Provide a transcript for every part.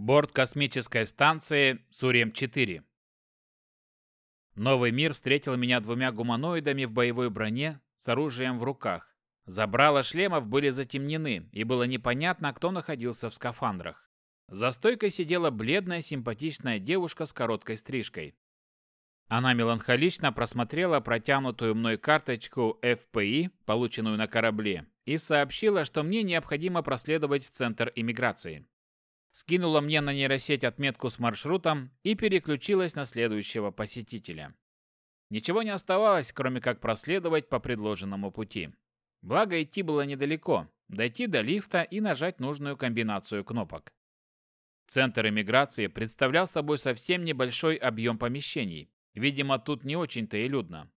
Борт космической станции Сурем-4. Новый мир встретил меня двумя гуманоидами в боевой броне с оружием в руках. Забрала шлемов были затемнены, и было непонятно, кто находился в скафандрах. За стойкой сидела бледная симпатичная девушка с короткой стрижкой. Она меланхолично просмотрела протянутую мной карточку FPI, полученную на корабле, и сообщила, что мне необходимо проследовать в центр иммиграции. Скинула мне на нейросеть отметку с маршрутом и переключилась на следующего посетителя. Ничего не оставалось, кроме как проследовать по предложенному пути. Благо идти было недалеко, дойти до лифта и нажать нужную комбинацию кнопок. Центр иммиграции представлял собой совсем небольшой объем помещений, Видимо, тут не очень-то и людно.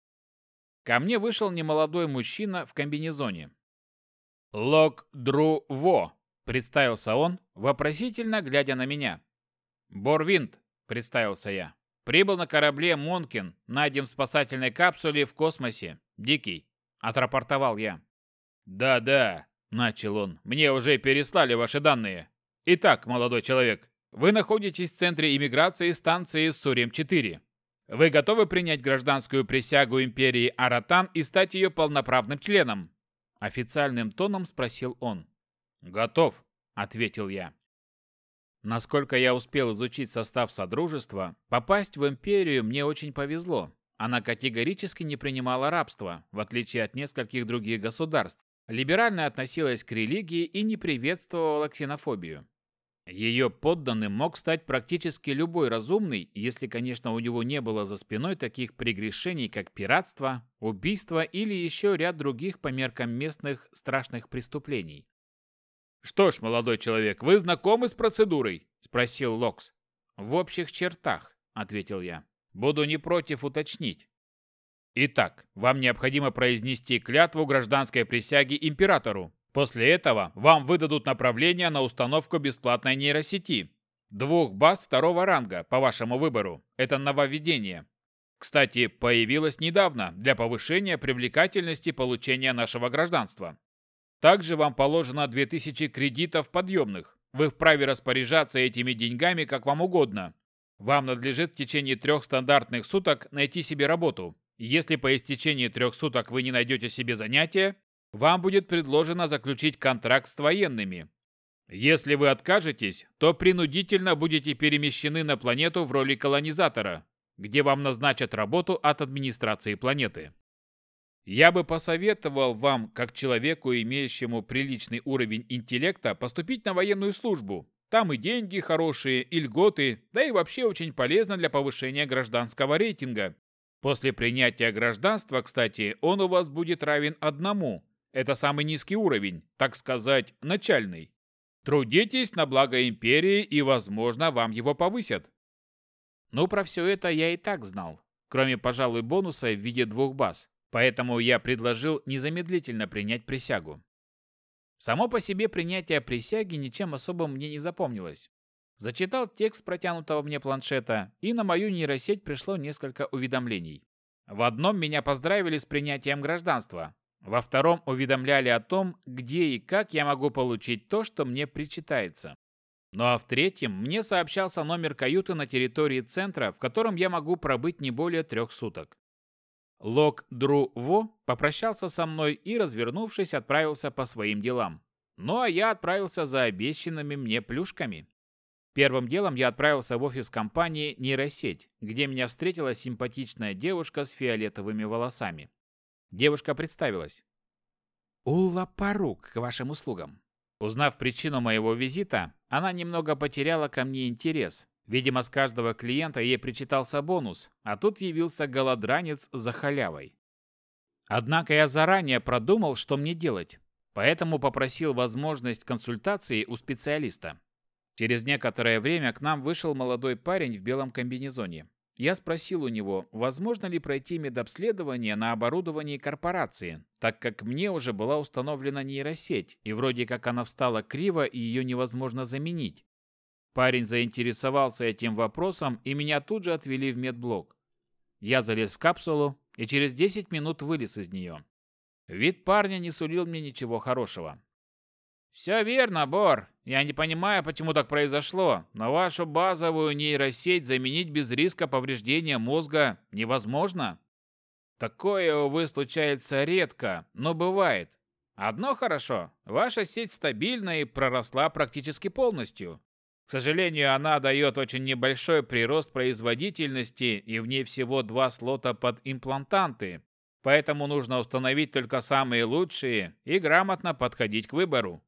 Ко мне вышел немолодой мужчина в комбинезоне. «Лок Дру Во», — представился он, вопросительно глядя на меня. «Борвинд», — представился я. «Прибыл на корабле Монкин, найден в спасательной капсуле в космосе. Дикий», — отрапортовал я. «Да-да», — начал он, — «мне уже переслали ваши данные. Итак, молодой человек, вы находитесь в центре иммиграции станции Сурем-4. Вы готовы принять гражданскую присягу империи Аратан и стать ее полноправным членом? Официальным тоном спросил он. Готов, ответил я. Насколько я успел изучить состав Содружества, попасть в империю мне очень повезло. Она категорически не принимала рабство, в отличие от нескольких других государств. Либерально относилась к религии и не приветствовала ксенофобию. Ее подданным мог стать практически любой разумный, если, конечно, у него не было за спиной таких прегрешений, как пиратство, убийство или еще ряд других по меркам местных страшных преступлений. «Что ж, молодой человек, вы знакомы с процедурой?» – спросил Локс. «В общих чертах», – ответил я. «Буду не против уточнить». «Итак, вам необходимо произнести клятву гражданской присяги императору», После этого вам выдадут направление на установку бесплатной нейросети. Двух баз второго ранга, по вашему выбору. Это нововведение. Кстати, появилось недавно для повышения привлекательности получения нашего гражданства. Также вам положено 2000 кредитов подъемных. Вы вправе распоряжаться этими деньгами как вам угодно. Вам надлежит в течение трех стандартных суток найти себе работу. Если по истечении трех суток вы не найдете себе занятия, вам будет предложено заключить контракт с военными. Если вы откажетесь, то принудительно будете перемещены на планету в роли колонизатора, где вам назначат работу от администрации планеты. Я бы посоветовал вам, как человеку, имеющему приличный уровень интеллекта, поступить на военную службу. Там и деньги хорошие, и льготы, да и вообще очень полезно для повышения гражданского рейтинга. После принятия гражданства, кстати, он у вас будет равен одному, это самый низкий уровень, так сказать, начальный. Трудитесь на благо империи, и, возможно, вам его повысят. Ну, про все это я и так знал, кроме, пожалуй, бонуса в виде двух баз. Поэтому я предложил незамедлительно принять присягу. Само по себе принятие присяги ничем особым мне не запомнилось. Зачитал текст протянутого мне планшета, и на мою нейросеть пришло несколько уведомлений. В одном меня поздравили с принятием гражданства, во втором уведомляли о том, где и как я могу получить то, что мне причитается. Ну а в третьем мне сообщался номер каюты на территории центра, в котором я могу пробыть не более трех суток. Лок Дру Во попрощался со мной и, развернувшись, отправился по своим делам. Ну а я отправился за обещанными мне плюшками. Первым делом я отправился в офис компании «Нейросеть», где меня встретила симпатичная девушка с фиолетовыми волосами. Девушка представилась. «Улла Парук, к вашим услугам». Узнав причину моего визита, она немного потеряла ко мне интерес. Видимо, с каждого клиента ей причитался бонус, а тут явился голодранец за халявой. Однако я заранее продумал, что мне делать, поэтому попросил возможность консультации у специалиста. Через некоторое время к нам вышел молодой парень в белом комбинезоне. Я спросил у него, возможно ли пройти медобследование на оборудовании корпорации, так как мне уже была установлена нейросеть, и вроде как она встала криво и ее невозможно заменить. Парень заинтересовался этим вопросом, и меня тут же отвели в медблок. Я залез в капсулу и через 10 минут вылез из нее. Вид парня не сулил мне ничего хорошего. Все верно, Бор. Я не понимаю, почему так произошло, но вашу базовую нейросеть заменить без риска повреждения мозга невозможно. Такое, увы, случается редко, но бывает. Одно хорошо, ваша сеть стабильна и проросла практически полностью. К сожалению, она дает очень небольшой прирост производительности и в ней всего два слота под имплантанты, поэтому нужно установить только самые лучшие и грамотно подходить к выбору.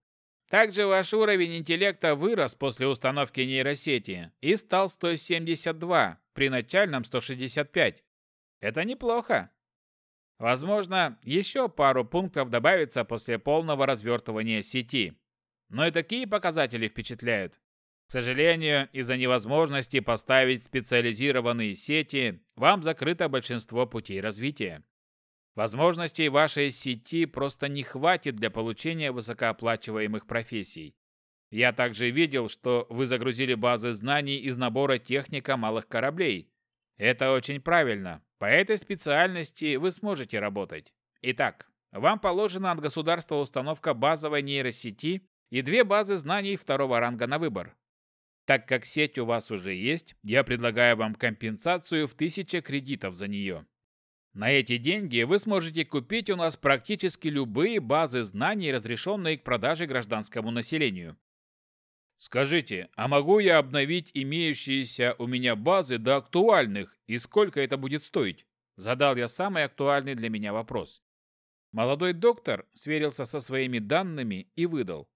Также ваш уровень интеллекта вырос после установки нейросети и стал 172 при начальном 165. Это неплохо. Возможно, еще пару пунктов добавится после полного развертывания сети. Но и такие показатели впечатляют. К сожалению, из-за невозможности поставить специализированные сети, вам закрыто большинство путей развития. Возможностей вашей сети просто не хватит для получения высокооплачиваемых профессий. Я также видел, что вы загрузили базы знаний из набора техника малых кораблей. Это очень правильно. По этой специальности вы сможете работать. Итак, вам положена от государства установка базовой нейросети и две базы знаний второго ранга на выбор. Так как сеть у вас уже есть, я предлагаю вам компенсацию в 1000 кредитов за нее. На эти деньги вы сможете купить у нас практически любые базы знаний, разрешенные к продаже гражданскому населению. Скажите, а могу я обновить имеющиеся у меня базы до актуальных, и сколько это будет стоить? Задал я самый актуальный для меня вопрос. Молодой доктор сверился со своими данными и выдал.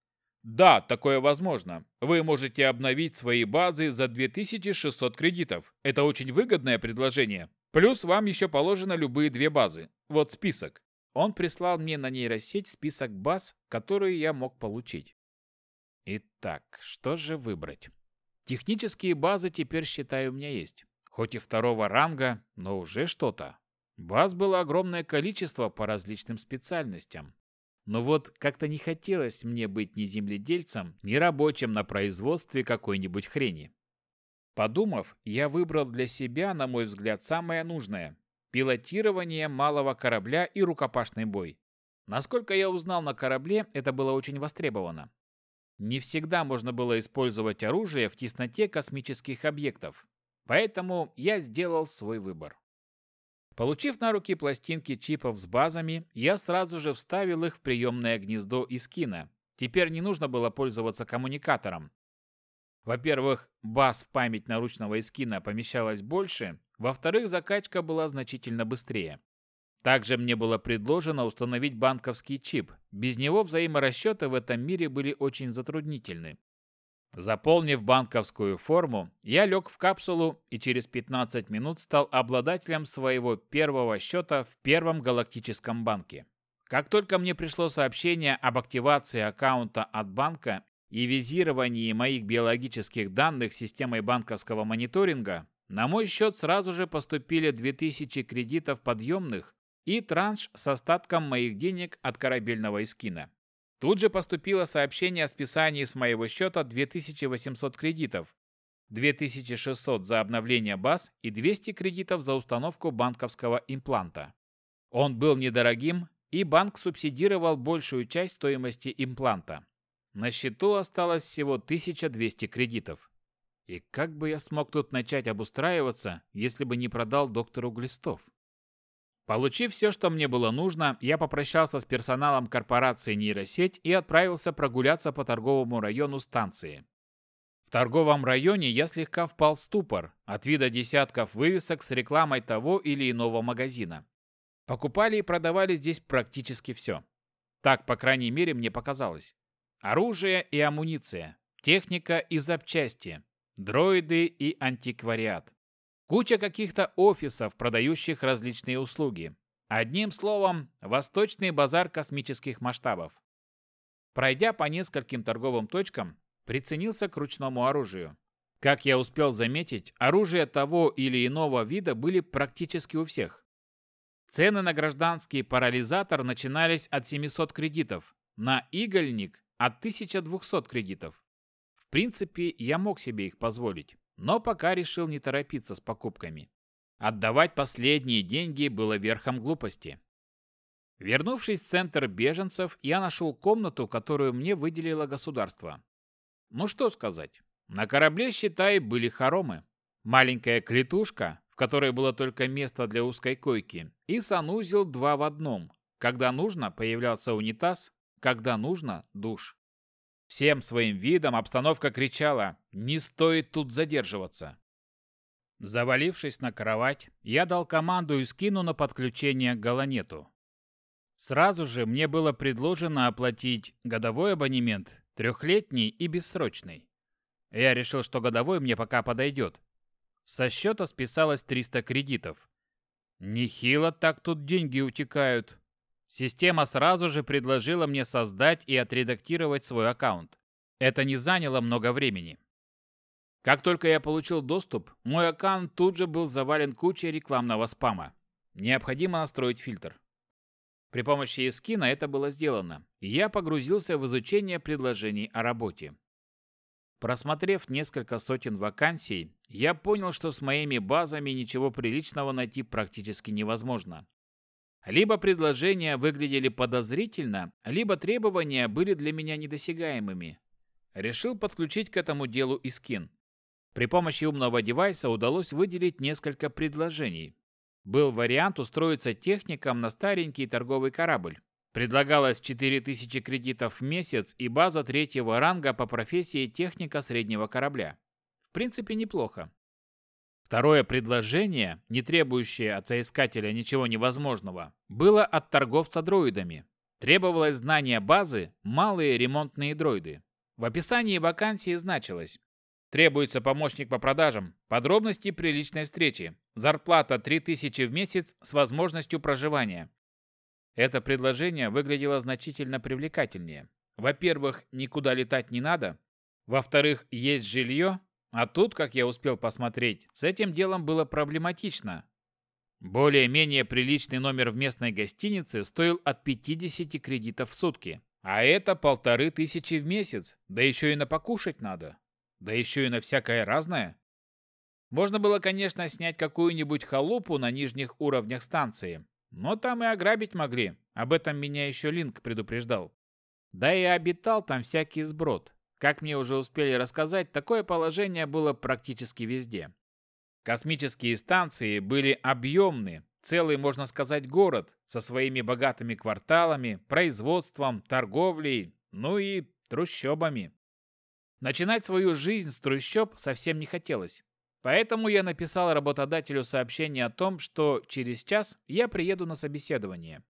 Да, такое возможно. Вы можете обновить свои базы за 2600 кредитов. Это очень выгодное предложение. Плюс вам еще положено любые две базы. Вот список. Он прислал мне на нейросеть список баз, которые я мог получить. Итак, что же выбрать? Технические базы теперь, считаю, у меня есть. Хоть и второго ранга, но уже что-то. Баз было огромное количество по различным специальностям. Но вот как-то не хотелось мне быть ни земледельцем, ни рабочим на производстве какой-нибудь хрени. Подумав, я выбрал для себя, на мой взгляд, самое нужное – пилотирование малого корабля и рукопашный бой. Насколько я узнал на корабле, это было очень востребовано. Не всегда можно было использовать оружие в тесноте космических объектов, поэтому я сделал свой выбор. Получив на руки пластинки чипов с базами, я сразу же вставил их в приемное гнездо из кино. Теперь не нужно было пользоваться коммуникатором. Во-первых, баз в память наручного эскина помещалось больше, во-вторых, закачка была значительно быстрее. Также мне было предложено установить банковский чип. Без него взаиморасчеты в этом мире были очень затруднительны. Заполнив банковскую форму, я лег в капсулу и через 15 минут стал обладателем своего первого счета в Первом галактическом банке. Как только мне пришло сообщение об активации аккаунта от банка и визировании моих биологических данных системой банковского мониторинга, на мой счет сразу же поступили 2000 кредитов подъемных и транш с остатком моих денег от корабельного эскина. Тут же поступило сообщение о списании с моего счета 2800 кредитов, 2600 за обновление баз и 200 кредитов за установку банковского импланта. Он был недорогим, и банк субсидировал большую часть стоимости импланта. На счету осталось всего 1200 кредитов. И как бы я смог тут начать обустраиваться, если бы не продал доктору Глистов? Получив все, что мне было нужно, я попрощался с персоналом корпорации «Нейросеть» и отправился прогуляться по торговому району станции. В торговом районе я слегка впал в ступор от вида десятков вывесок с рекламой того или иного магазина. Покупали и продавали здесь практически все. Так, по крайней мере, мне показалось. Оружие и амуниция, техника и запчасти, дроиды и антиквариат. Куча каких-то офисов, продающих различные услуги. Одним словом, восточный базар космических масштабов. Пройдя по нескольким торговым точкам, приценился к ручному оружию. Как я успел заметить, оружие того или иного вида были практически у всех. Цены на гражданский парализатор начинались от 700 кредитов, на игольник от 1200 кредитов. В принципе, я мог себе их позволить но пока решил не торопиться с покупками. Отдавать последние деньги было верхом глупости. Вернувшись в центр беженцев, я нашел комнату, которую мне выделило государство. Ну что сказать, на корабле, считай, были хоромы. Маленькая клетушка, в которой было только место для узкой койки, и санузел два в одном. Когда нужно, появлялся унитаз, когда нужно – душ. Всем своим видом обстановка кричала «Не стоит тут задерживаться!». Завалившись на кровать, я дал команду и скину на подключение к Галанету. Сразу же мне было предложено оплатить годовой абонемент, трехлетний и бессрочный. Я решил, что годовой мне пока подойдет. Со счета списалось 300 кредитов. Нехило так тут деньги утекают. Система сразу же предложила мне создать и отредактировать свой аккаунт. Это не заняло много времени. Как только я получил доступ, мой аккаунт тут же был завален кучей рекламного спама. Необходимо настроить фильтр. При помощи эскина это было сделано, и я погрузился в изучение предложений о работе. Просмотрев несколько сотен вакансий, я понял, что с моими базами ничего приличного найти практически невозможно. Либо предложения выглядели подозрительно, либо требования были для меня недосягаемыми. Решил подключить к этому делу и скин. При помощи умного девайса удалось выделить несколько предложений. Был вариант устроиться техником на старенький торговый корабль. Предлагалось 4000 кредитов в месяц и база третьего ранга по профессии техника среднего корабля. В принципе, неплохо. Второе предложение, не требующее от соискателя ничего невозможного, было от торговца дроидами. Требовалось знание базы «малые ремонтные дроиды». В описании вакансии значилось Требуется помощник по продажам. Подробности при личной встрече. Зарплата 3000 в месяц с возможностью проживания. Это предложение выглядело значительно привлекательнее. Во-первых, никуда летать не надо. Во-вторых, есть жилье. А тут, как я успел посмотреть, с этим делом было проблематично. Более-менее приличный номер в местной гостинице стоил от 50 кредитов в сутки. А это полторы тысячи в месяц, да еще и на покушать надо. Да еще и на всякое разное. Можно было, конечно, снять какую-нибудь халупу на нижних уровнях станции, но там и ограбить могли. Об этом меня еще Линк предупреждал. Да и обитал там всякий сброд. Как мне уже успели рассказать, такое положение было практически везде. Космические станции были объемны, целый, можно сказать, город со своими богатыми кварталами, производством, торговлей, ну и трущобами. Начинать свою жизнь с трущоб совсем не хотелось. Поэтому я написал работодателю сообщение о том, что через час я приеду на собеседование.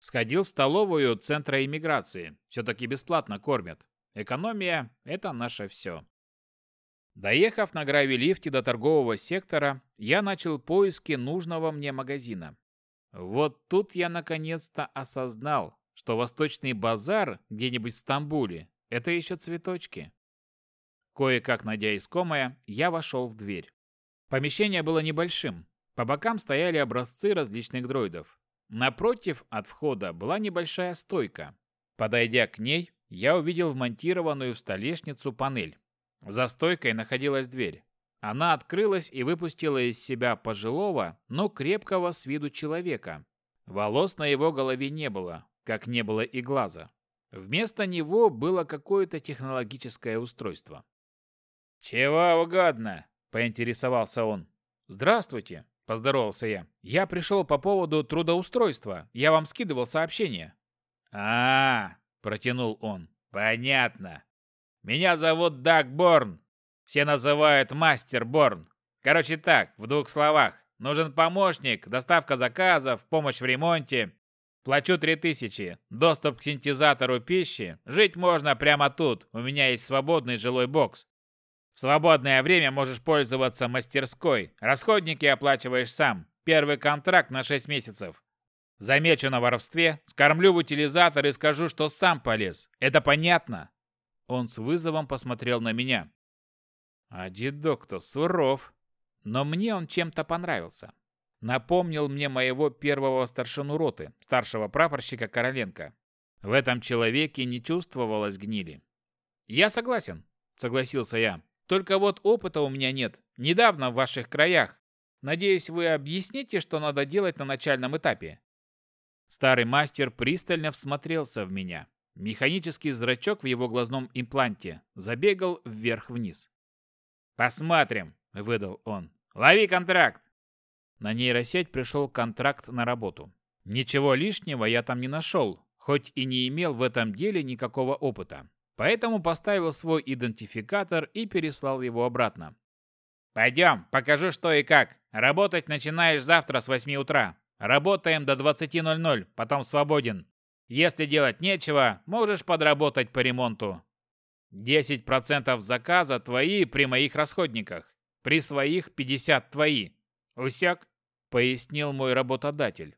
Сходил в столовую Центра иммиграции. Все-таки бесплатно кормят. Экономия – это наше все. Доехав на гравилифте до торгового сектора, я начал поиски нужного мне магазина. Вот тут я наконец-то осознал, что Восточный базар где-нибудь в Стамбуле – это еще цветочки. Кое-как найдя искомое, я вошел в дверь. Помещение было небольшим. По бокам стояли образцы различных дроидов. Напротив от входа была небольшая стойка. Подойдя к ней, я увидел вмонтированную в столешницу панель. За стойкой находилась дверь. Она открылась и выпустила из себя пожилого, но крепкого с виду человека. Волос на его голове не было, как не было и глаза. Вместо него было какое-то технологическое устройство. «Чего угодно», — поинтересовался он. «Здравствуйте», — поздоровался я. «Я пришел по поводу трудоустройства. Я вам скидывал сообщение». «А, -а, -а протянул он. «Понятно. Меня зовут Даг Борн. Все называют Мастер Борн. Короче так, в двух словах. Нужен помощник, доставка заказов, помощь в ремонте. Плачу 3000. Доступ к синтезатору пищи. Жить можно прямо тут. У меня есть свободный жилой бокс. В свободное время можешь пользоваться мастерской. Расходники оплачиваешь сам. Первый контракт на 6 месяцев. Замечу на воровстве, скормлю в утилизатор и скажу, что сам полез. Это понятно?» Он с вызовом посмотрел на меня. А дедок-то суров. Но мне он чем-то понравился. Напомнил мне моего первого старшину роты, старшего прапорщика Короленко. В этом человеке не чувствовалось гнили. «Я согласен», — согласился я. Только вот опыта у меня нет. Недавно в ваших краях. Надеюсь, вы объясните, что надо делать на начальном этапе. Старый мастер пристально всмотрелся в меня. Механический зрачок в его глазном импланте забегал вверх-вниз. «Посмотрим», — выдал он. «Лови контракт!» На нейросеть пришел контракт на работу. Ничего лишнего я там не нашел, хоть и не имел в этом деле никакого опыта. Поэтому поставил свой идентификатор и переслал его обратно. «Пойдем, покажу что и как. Работать начинаешь завтра с 8 утра. Работаем до 20.00, потом свободен. Если делать нечего, можешь подработать по ремонту. 10% заказа твои при моих расходниках. При своих 50 твои. Усяк? Пояснил мой работодатель.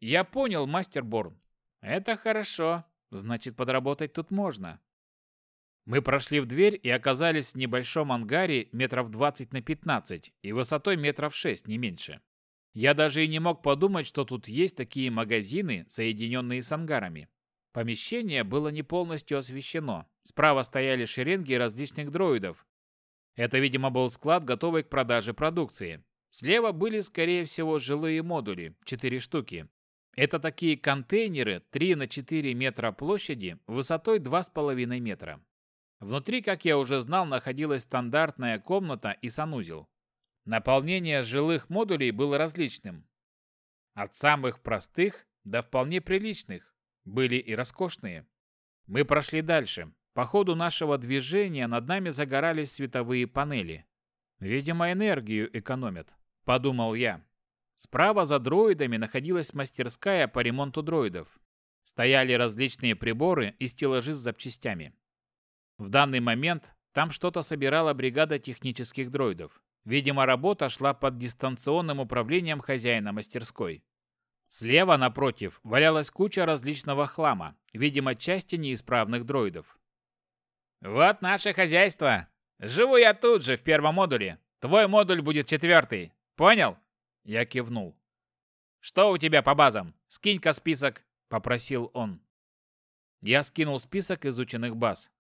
Я понял, мастер Борн. Это хорошо. Значит, подработать тут можно. Мы прошли в дверь и оказались в небольшом ангаре метров 20 на 15 и высотой метров 6, не меньше. Я даже и не мог подумать, что тут есть такие магазины, соединенные с ангарами. Помещение было не полностью освещено. Справа стояли шеренги различных дроидов. Это, видимо, был склад, готовый к продаже продукции. Слева были, скорее всего, жилые модули, 4 штуки. Это такие контейнеры 3 на 4 метра площади, высотой 2,5 метра. Внутри, как я уже знал, находилась стандартная комната и санузел. Наполнение жилых модулей было различным. От самых простых до вполне приличных. Были и роскошные. Мы прошли дальше. По ходу нашего движения над нами загорались световые панели. Видимо, энергию экономят, подумал я. Справа за дроидами находилась мастерская по ремонту дроидов. Стояли различные приборы и стеллажи с запчастями. В данный момент там что-то собирала бригада технических дроидов. Видимо, работа шла под дистанционным управлением хозяина мастерской. Слева, напротив, валялась куча различного хлама, видимо, части неисправных дроидов. «Вот наше хозяйство! Живу я тут же, в первом модуле. Твой модуль будет четвертый. Понял?» Я кивнул. «Что у тебя по базам? Скинь-ка список», — попросил он. Я скинул список изученных баз.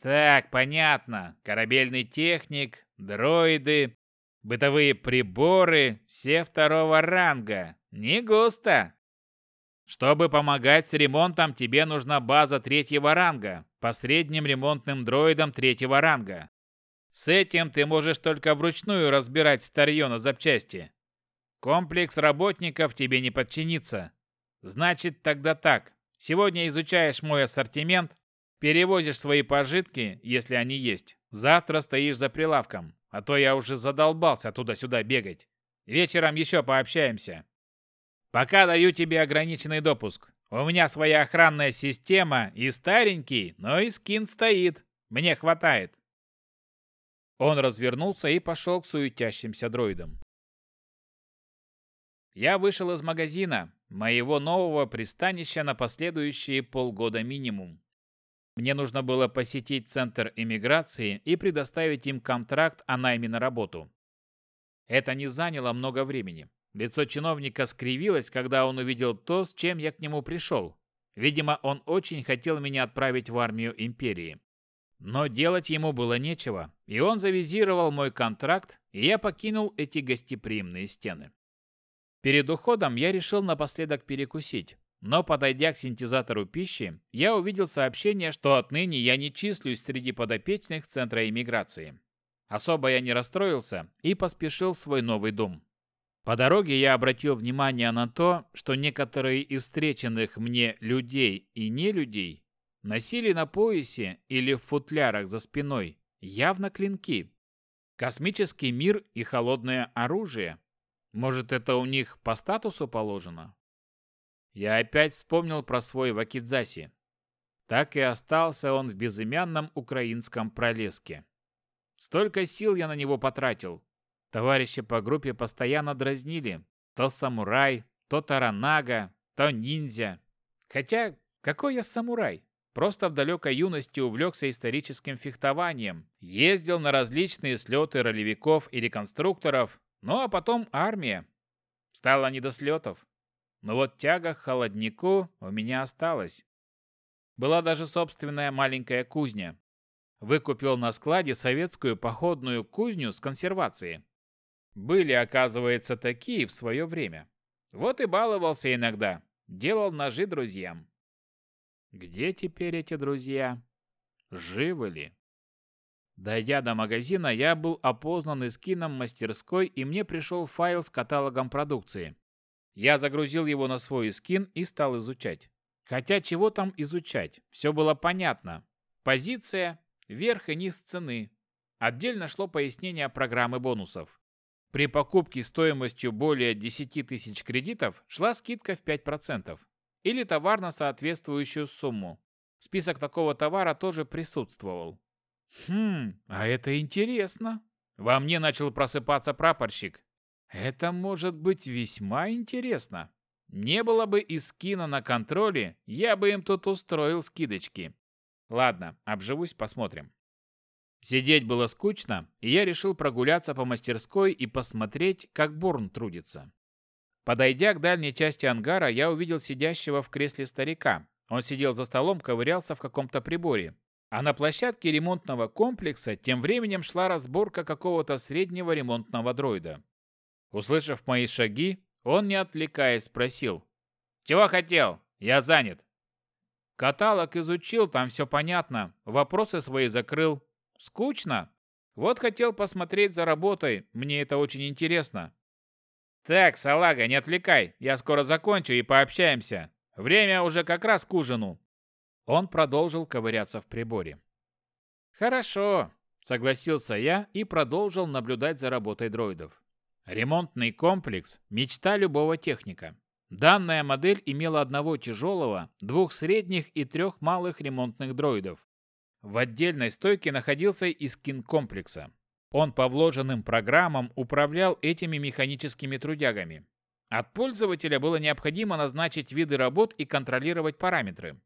«Так, понятно. Корабельный техник, дроиды, бытовые приборы, все второго ранга. Не густо. Чтобы помогать с ремонтом, тебе нужна база третьего ранга, по средним ремонтным дроидам третьего ранга. С этим ты можешь только вручную разбирать старье на запчасти. Комплекс работников тебе не подчинится. Значит, тогда так. Сегодня изучаешь мой ассортимент, перевозишь свои пожитки, если они есть, Завтра стоишь за прилавком, а то я уже задолбался туда-сюда бегать. Вечером еще пообщаемся. Пока даю тебе ограниченный допуск. У меня своя охранная система и старенький, но и скин стоит. Мне хватает. Он развернулся и пошел к суетящимся дроидам. Я вышел из магазина, моего нового пристанища на последующие полгода минимум. Мне нужно было посетить Центр иммиграции и предоставить им контракт о найме на работу. Это не заняло много времени. Лицо чиновника скривилось, когда он увидел то, с чем я к нему пришел. Видимо, он очень хотел меня отправить в армию империи. Но делать ему было нечего, и он завизировал мой контракт, и я покинул эти гостеприимные стены. Перед уходом я решил напоследок перекусить. Но, подойдя к синтезатору пищи, я увидел сообщение, что отныне я не числюсь среди подопечных Центра иммиграции. Особо я не расстроился и поспешил в свой новый дом. По дороге я обратил внимание на то, что некоторые из встреченных мне людей и не людей носили на поясе или в футлярах за спиной явно клинки. Космический мир и холодное оружие. Может, это у них по статусу положено? Я опять вспомнил про свой Вакидзаси. Так и остался он в безымянном украинском пролеске. Столько сил я на него потратил. Товарищи по группе постоянно дразнили. То самурай, то таранага, то ниндзя. Хотя, какой я самурай? Просто в далекой юности увлекся историческим фехтованием, ездил на различные слеты ролевиков и реконструкторов, ну а потом армия. Стало не до слетов. Но вот тяга к холоднику у меня осталась. Была даже собственная маленькая кузня. Выкупил на складе советскую походную кузню с консервацией. Были, оказывается, такие в свое время. Вот и баловался иногда. делал ножи друзьям. Где теперь эти друзья? Живы ли? Дойдя до магазина, я был опознан эскином мастерской, и мне пришел файл с каталогом продукции. Я загрузил его на свой скин и стал изучать. Хотя чего там изучать? Все было понятно. Позиция, верх и низ цены. Отдельно шло пояснение программы бонусов. При покупке стоимостью более 10 тысяч кредитов шла скидка в 5%. Или товар на соответствующую сумму. Список такого товара тоже присутствовал. Хм, а это интересно. Во мне начал просыпаться прапорщик. Это может быть весьма интересно. Не было бы и скина на контроле, я бы им тут устроил скидочки. Ладно, обживусь, посмотрим. Сидеть было скучно, и я решил прогуляться по мастерской и посмотреть, как Борн трудится. Подойдя к дальней части ангара, я увидел сидящего в кресле старика. Он сидел за столом, ковырялся в каком-то приборе. А на площадке ремонтного комплекса тем временем шла разборка какого-то среднего ремонтного дроида. Услышав мои шаги, он, не отвлекаясь, спросил. «Чего хотел? Я занят». Каталог изучил, там все понятно. Вопросы свои закрыл. Скучно? Вот хотел посмотреть за работой, мне это очень интересно. Так, салага, не отвлекай, я скоро закончу и пообщаемся. Время уже как раз к ужину. Он продолжил ковыряться в приборе. «Хорошо», — согласился я и продолжил наблюдать за работой дроидов. Ремонтный комплекс – мечта любого техника. Данная модель имела одного тяжелого, двух средних и трех малых ремонтных дроидов. В отдельной стойке находился и скин комплекса. Он по вложенным программам управлял этими механическими трудягами. От пользователя было необходимо назначить виды работ и контролировать параметры.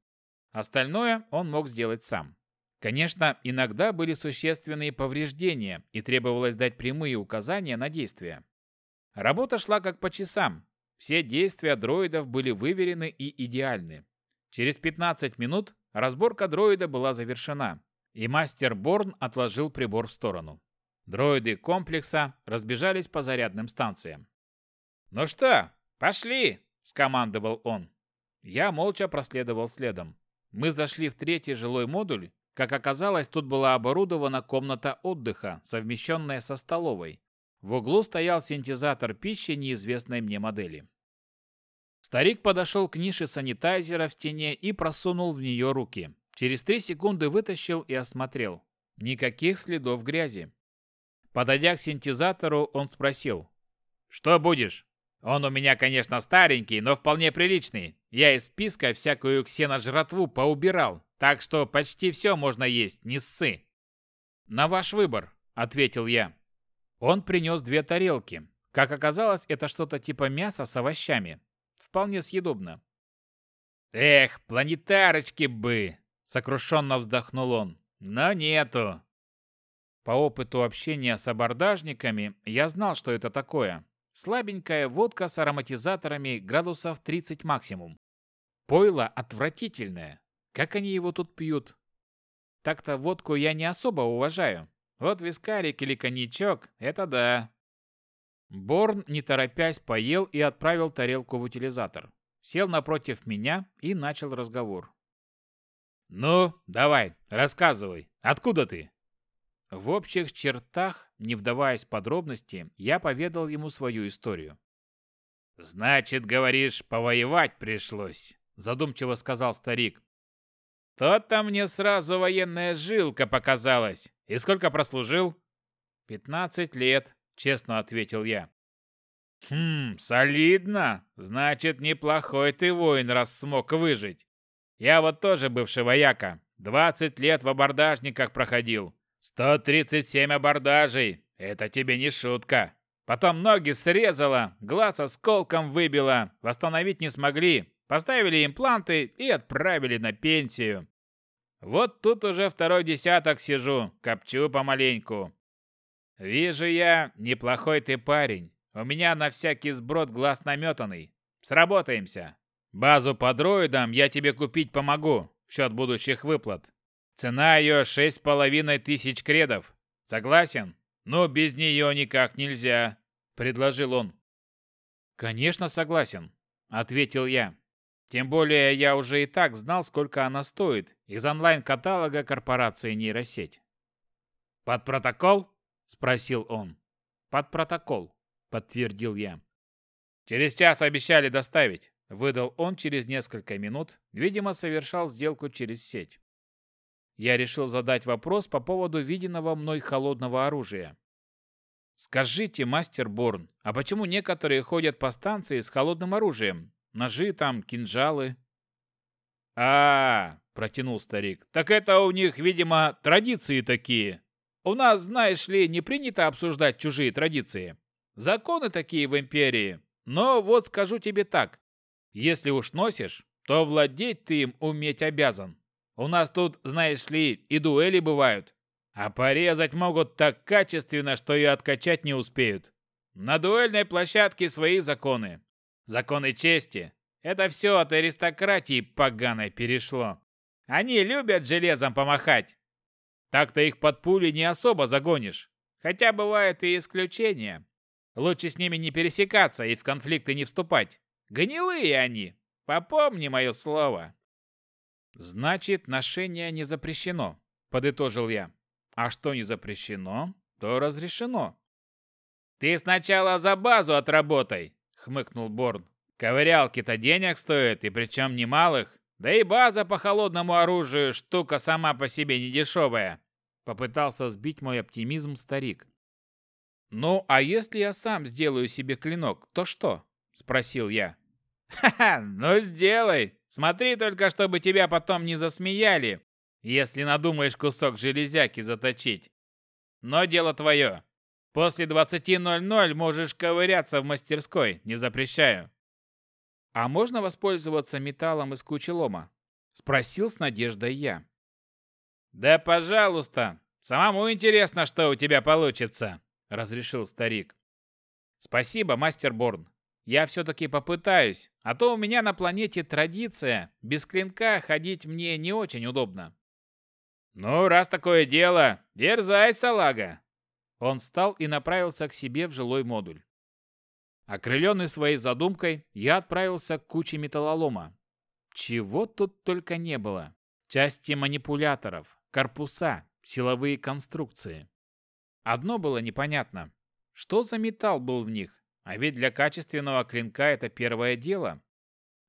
Остальное он мог сделать сам. Конечно, иногда были существенные повреждения и требовалось дать прямые указания на действия. Работа шла как по часам. Все действия дроидов были выверены и идеальны. Через 15 минут разборка дроида была завершена, и мастер Борн отложил прибор в сторону. Дроиды комплекса разбежались по зарядным станциям. «Ну что, пошли!» – скомандовал он. Я молча проследовал следом. Мы зашли в третий жилой модуль. Как оказалось, тут была оборудована комната отдыха, совмещенная со столовой. В углу стоял синтезатор пищи неизвестной мне модели. Старик подошел к нише санитайзера в стене и просунул в нее руки. Через три секунды вытащил и осмотрел. Никаких следов грязи. Подойдя к синтезатору, он спросил. «Что будешь?» Он у меня, конечно, старенький, но вполне приличный. Я из списка всякую ксеножратву поубирал, так что почти все можно есть, не ссы. На ваш выбор, ответил я. Он принес две тарелки. Как оказалось, это что-то типа мяса с овощами. Вполне съедобно. Эх, планетарочки бы, сокрушенно вздохнул он. Но нету. По опыту общения с абордажниками я знал, что это такое. Слабенькая водка с ароматизаторами градусов 30 максимум. Пойло отвратительное. Как они его тут пьют? Так-то водку я не особо уважаю. Вот вискарик или коньячок – это да. Борн, не торопясь, поел и отправил тарелку в утилизатор. Сел напротив меня и начал разговор. «Ну, давай, рассказывай. Откуда ты?» В общих чертах, не вдаваясь в подробности, я поведал ему свою историю. «Значит, говоришь, повоевать пришлось», — задумчиво сказал старик. «То-то мне сразу военная жилка показалась. И сколько прослужил?» «Пятнадцать лет», — честно ответил я. «Хм, солидно. Значит, неплохой ты воин, раз смог выжить. Я вот тоже бывший вояка. Двадцать лет в абордажниках проходил. «Сто тридцать семь абордажей! Это тебе не шутка! Потом ноги срезала, глаз осколком выбила, восстановить не смогли, поставили импланты и отправили на пенсию. Вот тут уже второй десяток сижу, копчу помаленьку. Вижу я, неплохой ты парень. У меня на всякий сброд глаз наметанный. Сработаемся. Базу по дроидам я тебе купить помогу в счет будущих выплат. Цена ее шесть с половиной тысяч кредов. Согласен? Но без нее никак нельзя», — предложил он. «Конечно согласен», — ответил я. Тем более я уже и так знал, сколько она стоит из онлайн-каталога корпорации нейросеть. «Под протокол?» – спросил он. «Под протокол», – подтвердил я. «Через час обещали доставить», – выдал он через несколько минут. Видимо, совершал сделку через сеть. Я решил задать вопрос по поводу виденного мной холодного оружия. «Скажите, мастер Борн, а почему некоторые ходят по станции с холодным оружием? Ножи там, кинжалы?» «А, -а, -а протянул старик, — так это у них, видимо, традиции такие. У нас, знаешь ли, не принято обсуждать чужие традиции. Законы такие в империи. Но вот скажу тебе так. Если уж носишь, то владеть ты им уметь обязан. У нас тут, знаешь ли, и дуэли бывают. А порезать могут так качественно, что и откачать не успеют. На дуэльной площадке свои законы. Законы чести. Это все от аристократии поганой перешло. Они любят железом помахать. Так-то их под пули не особо загонишь. Хотя бывают и исключения. Лучше с ними не пересекаться и в конфликты не вступать. Гнилые они. Попомни мое слово. Значит, ношение не запрещено, подытожил я. А что не запрещено, то разрешено. Ты сначала за базу отработай, хмыкнул Борн. Ковырялки-то денег стоят, и причем немалых. Да и база по холодному оружию штука сама по себе не дешевая. Попытался сбить мой оптимизм старик. «Ну, а если я сам сделаю себе клинок, то что?» – спросил я. «Ха-ха, ну сделай! Смотри только, чтобы тебя потом не засмеяли, если надумаешь кусок железяки заточить. Но дело твое. После 20.00 можешь ковыряться в мастерской, не запрещаю. «А можно воспользоваться металлом из кучи лома?» – спросил с надеждой я. «Да пожалуйста! Самому интересно, что у тебя получится!» – разрешил старик. «Спасибо, мастер Борн. Я все-таки попытаюсь, а то у меня на планете традиция, без клинка ходить мне не очень удобно». «Ну, раз такое дело, дерзай, салага!» Он встал и направился к себе в жилой модуль. Окрыленный своей задумкой, я отправился к куче металлолома. Чего тут только не было. Части манипуляторов, корпуса, силовые конструкции. Одно было непонятно. Что за металл был в них? А ведь для качественного клинка это первое дело.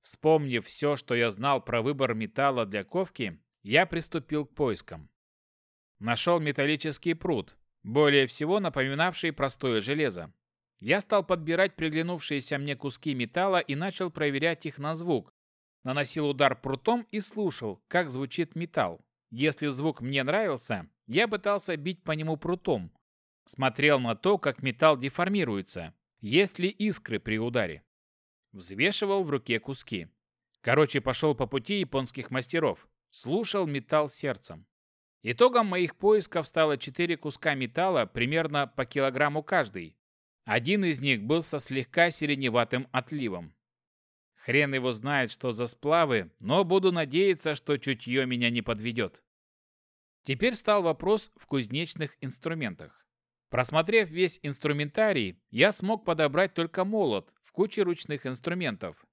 Вспомнив все, что я знал про выбор металла для ковки, я приступил к поискам. Нашел металлический пруд, более всего напоминавший простое железо. Я стал подбирать приглянувшиеся мне куски металла и начал проверять их на звук. Наносил удар прутом и слушал, как звучит металл. Если звук мне нравился, я пытался бить по нему прутом. Смотрел на то, как металл деформируется, есть ли искры при ударе. Взвешивал в руке куски. Короче, пошел по пути японских мастеров. Слушал металл сердцем. Итогом моих поисков стало четыре куска металла, примерно по килограмму каждый. Один из них был со слегка сиреневатым отливом. Хрен его знает, что за сплавы, но буду надеяться, что чутье меня не подведет. Теперь встал вопрос в кузнечных инструментах. Просмотрев весь инструментарий, я смог подобрать только молот в куче ручных инструментов.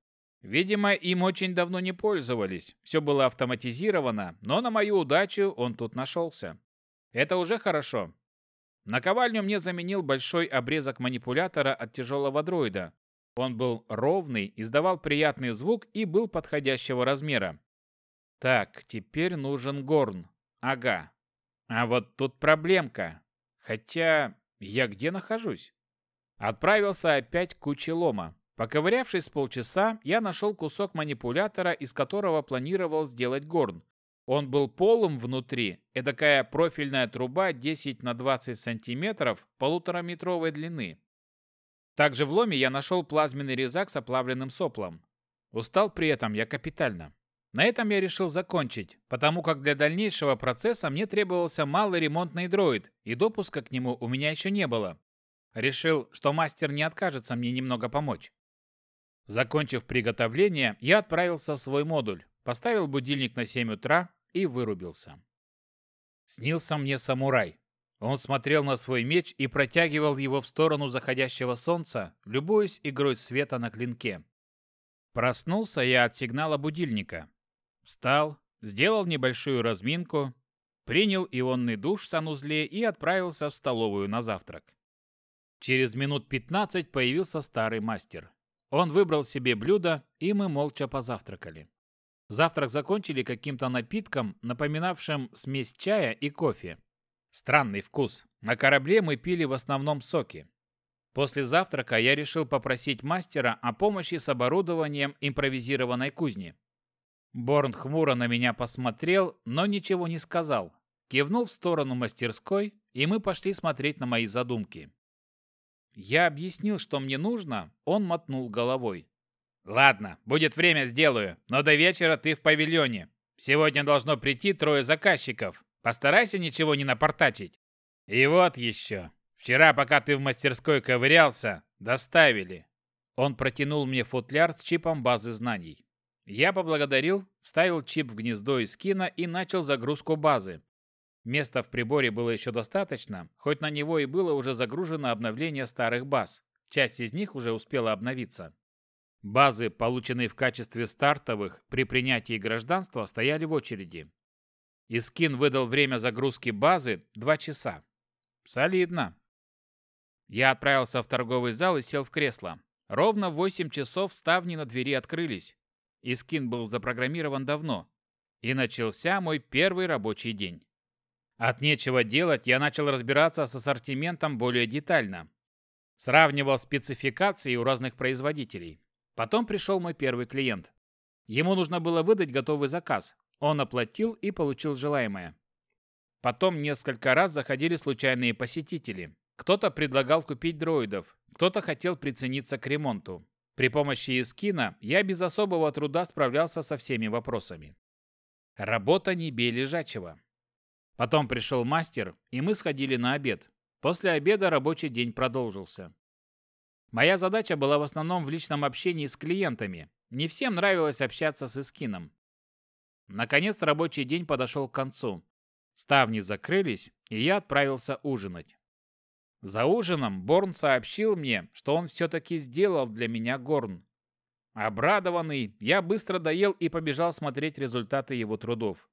Видимо, им очень давно не пользовались, все было автоматизировано, но на мою удачу он тут нашелся. Это уже хорошо, Наковальню мне заменил большой обрезок манипулятора от тяжелого дроида. Он был ровный, издавал приятный звук и был подходящего размера. Так, теперь нужен горн. Ага. А вот тут проблемка. Хотя, я где нахожусь? Отправился опять к куче лома. Поковырявшись полчаса, я нашел кусок манипулятора, из которого планировал сделать горн. Он был полым внутри, эдакая профильная труба 10 на 20 сантиметров полутораметровой длины. Также в ломе я нашел плазменный резак с оплавленным соплом. Устал при этом я капитально. На этом я решил закончить, потому как для дальнейшего процесса мне требовался малый ремонтный дроид, и допуска к нему у меня еще не было. Решил, что мастер не откажется мне немного помочь. Закончив приготовление, я отправился в свой модуль, поставил будильник на 7 утра и вырубился. Снился мне самурай. Он смотрел на свой меч и протягивал его в сторону заходящего солнца, любуясь игрой света на клинке. Проснулся я от сигнала будильника. Встал, сделал небольшую разминку, принял ионный душ в санузле и отправился в столовую на завтрак. Через минут 15 появился старый мастер. Он выбрал себе блюдо, и мы молча позавтракали. Завтрак закончили каким-то напитком, напоминавшим смесь чая и кофе. Странный вкус. На корабле мы пили в основном соки. После завтрака я решил попросить мастера о помощи с оборудованием импровизированной кузни. Борн хмуро на меня посмотрел, но ничего не сказал. Кивнул в сторону мастерской, и мы пошли смотреть на мои задумки. Я объяснил, что мне нужно, он мотнул головой. «Ладно, будет время, сделаю, но до вечера ты в павильоне. Сегодня должно прийти трое заказчиков. Постарайся ничего не напортачить. И вот еще. Вчера, пока ты в мастерской ковырялся, доставили». Он протянул мне футляр с чипом базы знаний. Я поблагодарил, вставил чип в гнездо из кино и начал загрузку базы. Места в приборе было еще достаточно, хоть на него и было уже загружено обновление старых баз. Часть из них уже успела обновиться. Базы, полученные в качестве стартовых при принятии гражданства, стояли в очереди. Искин выдал время загрузки базы 2 часа. Солидно. Я отправился в торговый зал и сел в кресло. Ровно в 8 часов ставни на двери открылись. Искин был запрограммирован давно. И начался мой первый рабочий день. От нечего делать я начал разбираться с ассортиментом более детально. Сравнивал спецификации у разных производителей. Потом пришел мой первый клиент. Ему нужно было выдать готовый заказ. Он оплатил и получил желаемое. Потом несколько раз заходили случайные посетители. Кто-то предлагал купить дроидов, кто-то хотел прицениться к ремонту. При помощи эскина я без особого труда справлялся со всеми вопросами. Работа не бей лежачего. Потом пришел мастер, и мы сходили на обед. После обеда рабочий день продолжился. Моя задача была в основном в личном общении с клиентами. Не всем нравилось общаться с Искином. Наконец рабочий день подошел к концу. Ставни закрылись, и я отправился ужинать. За ужином Борн сообщил мне, что он все-таки сделал для меня горн. Обрадованный, я быстро доел и побежал смотреть результаты его трудов.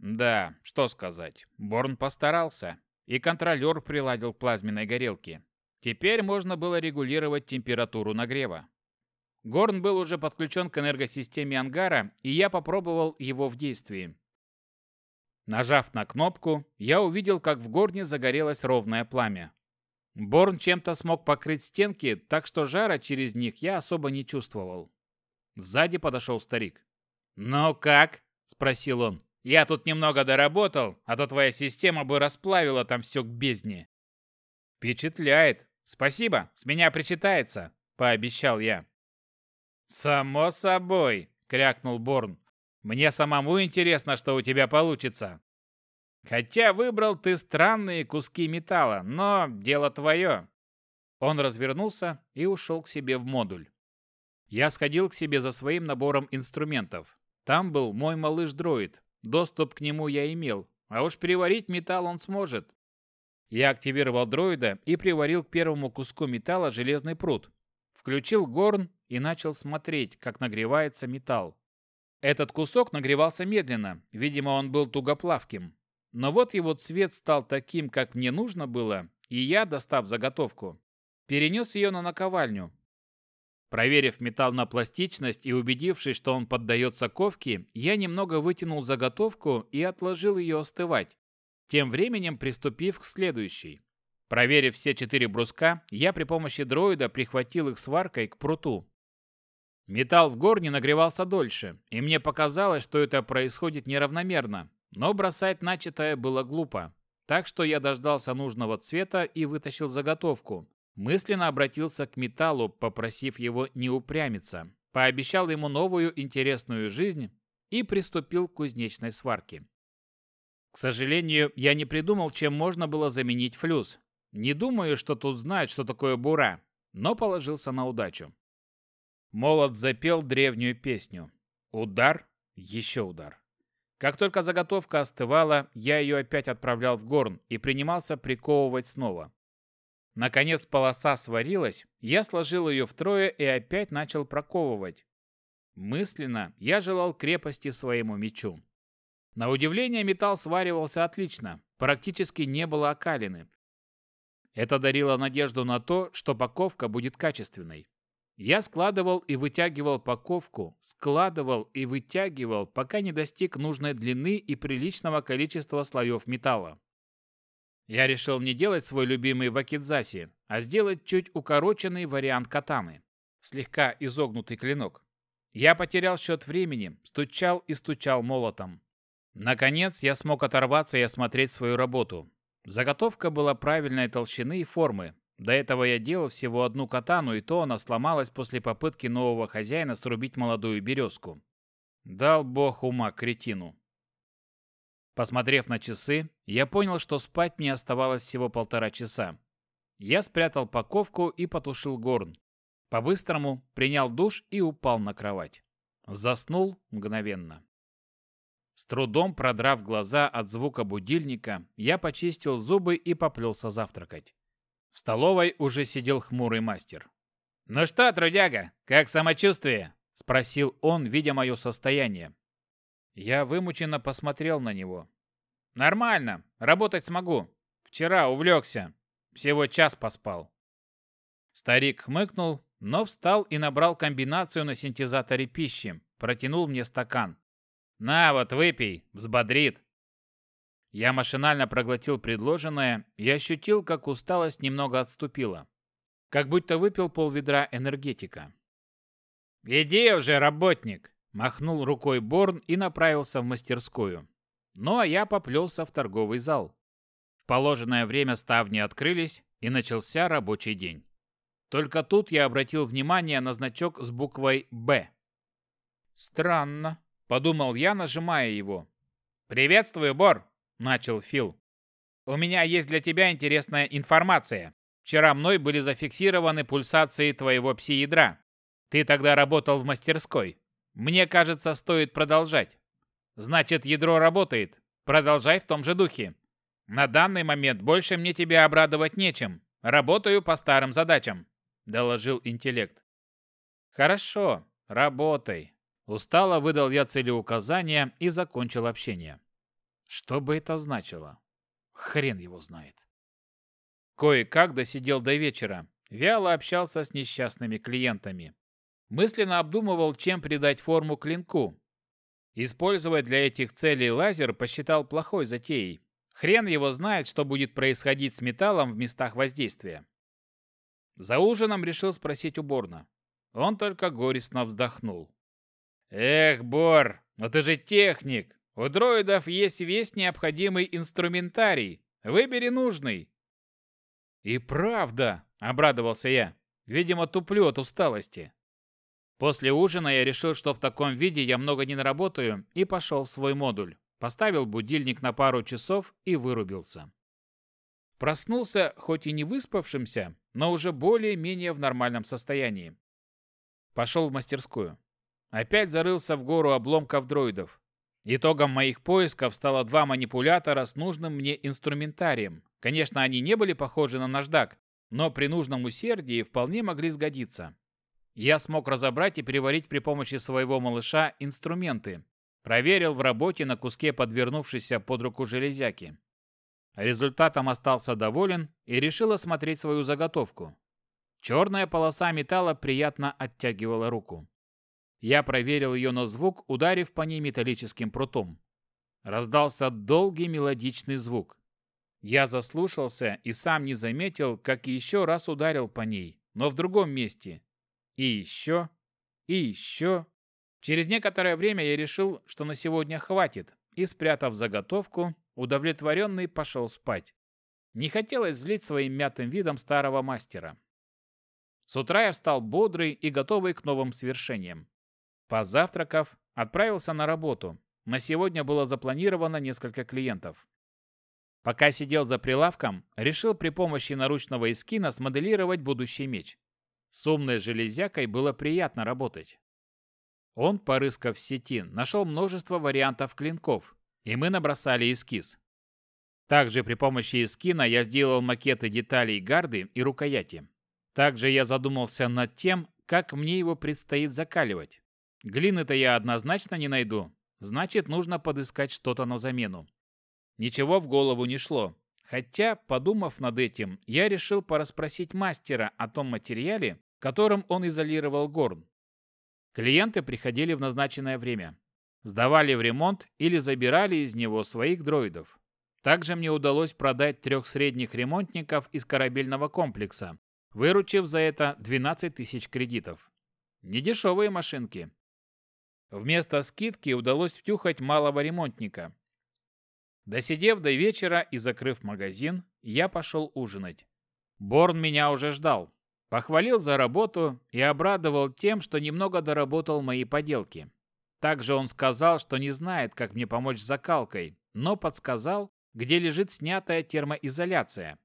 Да, что сказать, Борн постарался, и контролер приладил к плазменной горелке. Теперь можно было регулировать температуру нагрева. Горн был уже подключен к энергосистеме ангара, и я попробовал его в действии. Нажав на кнопку, я увидел, как в горне загорелось ровное пламя. Борн чем-то смог покрыть стенки, так что жара через них я особо не чувствовал. Сзади подошел старик. «Ну как?» – спросил он. «Я тут немного доработал, а то твоя система бы расплавила там все к бездне». «Впечатляет. Спасибо, с меня причитается», – пообещал я. «Само собой», – крякнул Борн. «Мне самому интересно, что у тебя получится». «Хотя выбрал ты странные куски металла, но дело твое». Он развернулся и ушел к себе в модуль. Я сходил к себе за своим набором инструментов. Там был мой малыш-дроид. Доступ к нему я имел, а уж переварить металл он сможет. Я активировал дроида и приварил к первому куску металла железный пруд. Включил горн и начал смотреть, как нагревается металл. Этот кусок нагревался медленно, видимо, он был тугоплавким. Но вот его цвет стал таким, как мне нужно было, и я, достав заготовку, перенес ее на наковальню. Проверив металл на пластичность и убедившись, что он поддается ковке, я немного вытянул заготовку и отложил ее остывать тем временем приступив к следующей. Проверив все четыре бруска, я при помощи дроида прихватил их сваркой к пруту. Металл в горне нагревался дольше, и мне показалось, что это происходит неравномерно, но бросать начатое было глупо. Так что я дождался нужного цвета и вытащил заготовку. Мысленно обратился к металлу, попросив его не упрямиться. Пообещал ему новую интересную жизнь и приступил к кузнечной сварке. К сожалению, я не придумал, чем можно было заменить флюс. Не думаю, что тут знают, что такое бура, но положился на удачу. Молот запел древнюю песню. Удар, еще удар. Как только заготовка остывала, я ее опять отправлял в горн и принимался приковывать снова. Наконец полоса сварилась, я сложил ее втрое и опять начал проковывать. Мысленно я желал крепости своему мечу. На удивление металл сваривался отлично, практически не было окалины. Это дарило надежду на то, что паковка будет качественной. Я складывал и вытягивал паковку, складывал и вытягивал, пока не достиг нужной длины и приличного количества слоев металла. Я решил не делать свой любимый вакидзаси, а сделать чуть укороченный вариант катаны. Слегка изогнутый клинок. Я потерял счет времени, стучал и стучал молотом. Наконец я смог оторваться и осмотреть свою работу. Заготовка была правильной толщины и формы. До этого я делал всего одну катану, и то она сломалась после попытки нового хозяина срубить молодую березку. Дал бог ума кретину. Посмотрев на часы, я понял, что спать мне оставалось всего полтора часа. Я спрятал паковку и потушил горн. По-быстрому принял душ и упал на кровать. Заснул мгновенно. С трудом продрав глаза от звука будильника, я почистил зубы и поплелся завтракать. В столовой уже сидел хмурый мастер. «Ну что, трудяга, как самочувствие?» – спросил он, видя мое состояние. Я вымученно посмотрел на него. «Нормально, работать смогу. Вчера увлекся. Всего час поспал». Старик хмыкнул, но встал и набрал комбинацию на синтезаторе пищи, протянул мне стакан. «На вот, выпей, взбодрит». Я машинально проглотил предложенное и ощутил, как усталость немного отступила. Как будто выпил полведра энергетика. «Иди уже, работник!» – махнул рукой Борн и направился в мастерскую. Ну а я поплелся в торговый зал. В положенное время ставни открылись, и начался рабочий день. Только тут я обратил внимание на значок с буквой «Б». Странно подумал я, нажимая его. «Приветствую, Бор!» – начал Фил. «У меня есть для тебя интересная информация. Вчера мной были зафиксированы пульсации твоего пси-ядра. Ты тогда работал в мастерской. Мне кажется, стоит продолжать. Значит, ядро работает. Продолжай в том же духе. На данный момент больше мне тебя обрадовать нечем. Работаю по старым задачам», – доложил интеллект. «Хорошо, работай», Устало выдал я целеуказания и закончил общение. Что бы это значило? Хрен его знает. Кое-как досидел до вечера. Вяло общался с несчастными клиентами. Мысленно обдумывал, чем придать форму клинку. Использовать для этих целей лазер посчитал плохой затеей. Хрен его знает, что будет происходить с металлом в местах воздействия. За ужином решил спросить у Борна. Он только горестно вздохнул. Эх, Бор, но ты же техник. У дроидов есть весь необходимый инструментарий. Выбери нужный. И правда, обрадовался я. Видимо, туплю от усталости. После ужина я решил, что в таком виде я много не наработаю, и пошел в свой модуль. Поставил будильник на пару часов и вырубился. Проснулся, хоть и не выспавшимся, но уже более-менее в нормальном состоянии. Пошел в мастерскую. Опять зарылся в гору обломков дроидов. Итогом моих поисков стало два манипулятора с нужным мне инструментарием. Конечно, они не были похожи на наждак, но при нужном усердии вполне могли сгодиться. Я смог разобрать и переварить при помощи своего малыша инструменты. Проверил в работе на куске подвернувшейся под руку железяки. Результатом остался доволен и решил осмотреть свою заготовку. Черная полоса металла приятно оттягивала руку. Я проверил ее на звук, ударив по ней металлическим прутом. Раздался долгий мелодичный звук. Я заслушался и сам не заметил, как еще раз ударил по ней, но в другом месте. И еще, и еще. Через некоторое время я решил, что на сегодня хватит, и, спрятав заготовку, удовлетворенный пошел спать. Не хотелось злить своим мятым видом старого мастера. С утра я встал бодрый и готовый к новым свершениям. Позавтракав, отправился на работу. На сегодня было запланировано несколько клиентов. Пока сидел за прилавком, решил при помощи наручного эскина смоделировать будущий меч. С умной железякой было приятно работать. Он, порыскав в сети, нашел множество вариантов клинков, и мы набросали эскиз. Также при помощи эскина я сделал макеты деталей гарды и рукояти. Также я задумался над тем, как мне его предстоит закаливать. Глины-то я однозначно не найду. Значит, нужно подыскать что-то на замену. Ничего в голову не шло. Хотя, подумав над этим, я решил порасспросить мастера о том материале, которым он изолировал горн. Клиенты приходили в назначенное время. Сдавали в ремонт или забирали из него своих дроидов. Также мне удалось продать трех средних ремонтников из корабельного комплекса, выручив за это 12 тысяч кредитов. Недешевые машинки. Вместо скидки удалось втюхать малого ремонтника. Досидев до вечера и закрыв магазин, я пошел ужинать. Борн меня уже ждал. Похвалил за работу и обрадовал тем, что немного доработал мои поделки. Также он сказал, что не знает, как мне помочь с закалкой, но подсказал, где лежит снятая термоизоляция.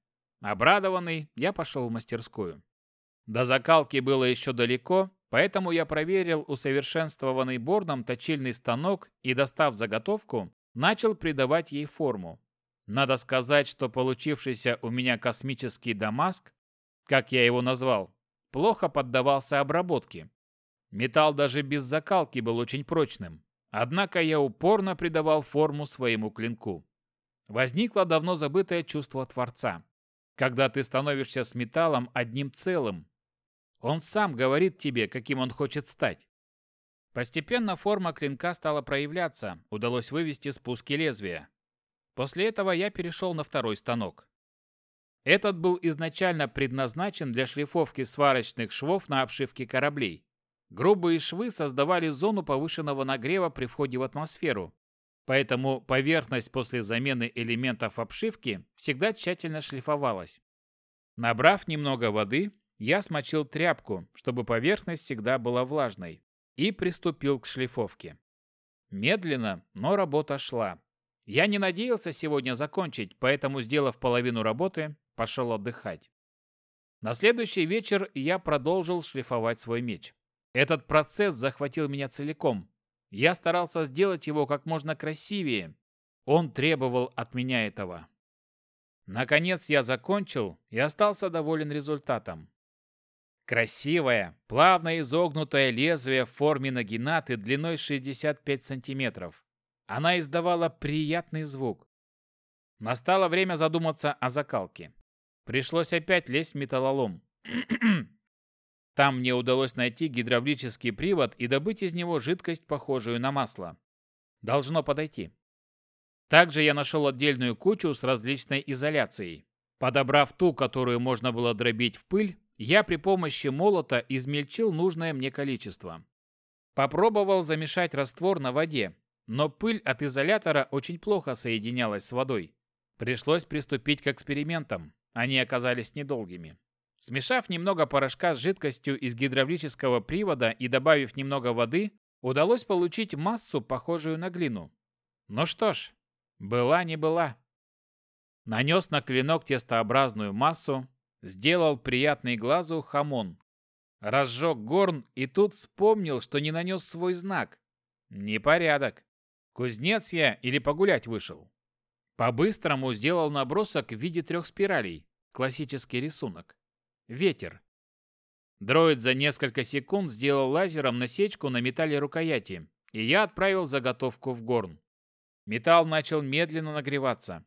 Обрадованный, я пошел в мастерскую. До закалки было еще далеко, поэтому я проверил усовершенствованный бордом точильный станок и, достав заготовку, начал придавать ей форму. Надо сказать, что получившийся у меня космический Дамаск, как я его назвал, плохо поддавался обработке. Металл даже без закалки был очень прочным. Однако я упорно придавал форму своему клинку. Возникло давно забытое чувство Творца. Когда ты становишься с металлом одним целым. Он сам говорит тебе, каким он хочет стать. Постепенно форма клинка стала проявляться, удалось вывести спуски лезвия. После этого я перешел на второй станок. Этот был изначально предназначен для шлифовки сварочных швов на обшивке кораблей. Грубые швы создавали зону повышенного нагрева при входе в атмосферу, Поэтому поверхность после замены элементов обшивки всегда тщательно шлифовалась. Набрав немного воды, я смочил тряпку, чтобы поверхность всегда была влажной, и приступил к шлифовке. Медленно, но работа шла. Я не надеялся сегодня закончить, поэтому, сделав половину работы, пошел отдыхать. На следующий вечер я продолжил шлифовать свой меч. Этот процесс захватил меня целиком, я старался сделать его как можно красивее. Он требовал от меня этого. Наконец я закончил и остался доволен результатом. Красивое, плавно изогнутое лезвие в форме нагинаты длиной 65 сантиметров. Она издавала приятный звук. Настало время задуматься о закалке. Пришлось опять лезть в металлолом. Там мне удалось найти гидравлический привод и добыть из него жидкость, похожую на масло. Должно подойти. Также я нашел отдельную кучу с различной изоляцией. Подобрав ту, которую можно было дробить в пыль, я при помощи молота измельчил нужное мне количество. Попробовал замешать раствор на воде, но пыль от изолятора очень плохо соединялась с водой. Пришлось приступить к экспериментам. Они оказались недолгими. Смешав немного порошка с жидкостью из гидравлического привода и добавив немного воды, удалось получить массу, похожую на глину. Ну что ж, была не была. Нанес на клинок тестообразную массу, сделал приятный глазу хамон. Разжег горн и тут вспомнил, что не нанес свой знак. Непорядок. Кузнец я или погулять вышел. По-быстрому сделал набросок в виде трех спиралей. Классический рисунок. Ветер. Дроид за несколько секунд сделал лазером насечку на металле рукояти, и я отправил заготовку в горн. Металл начал медленно нагреваться.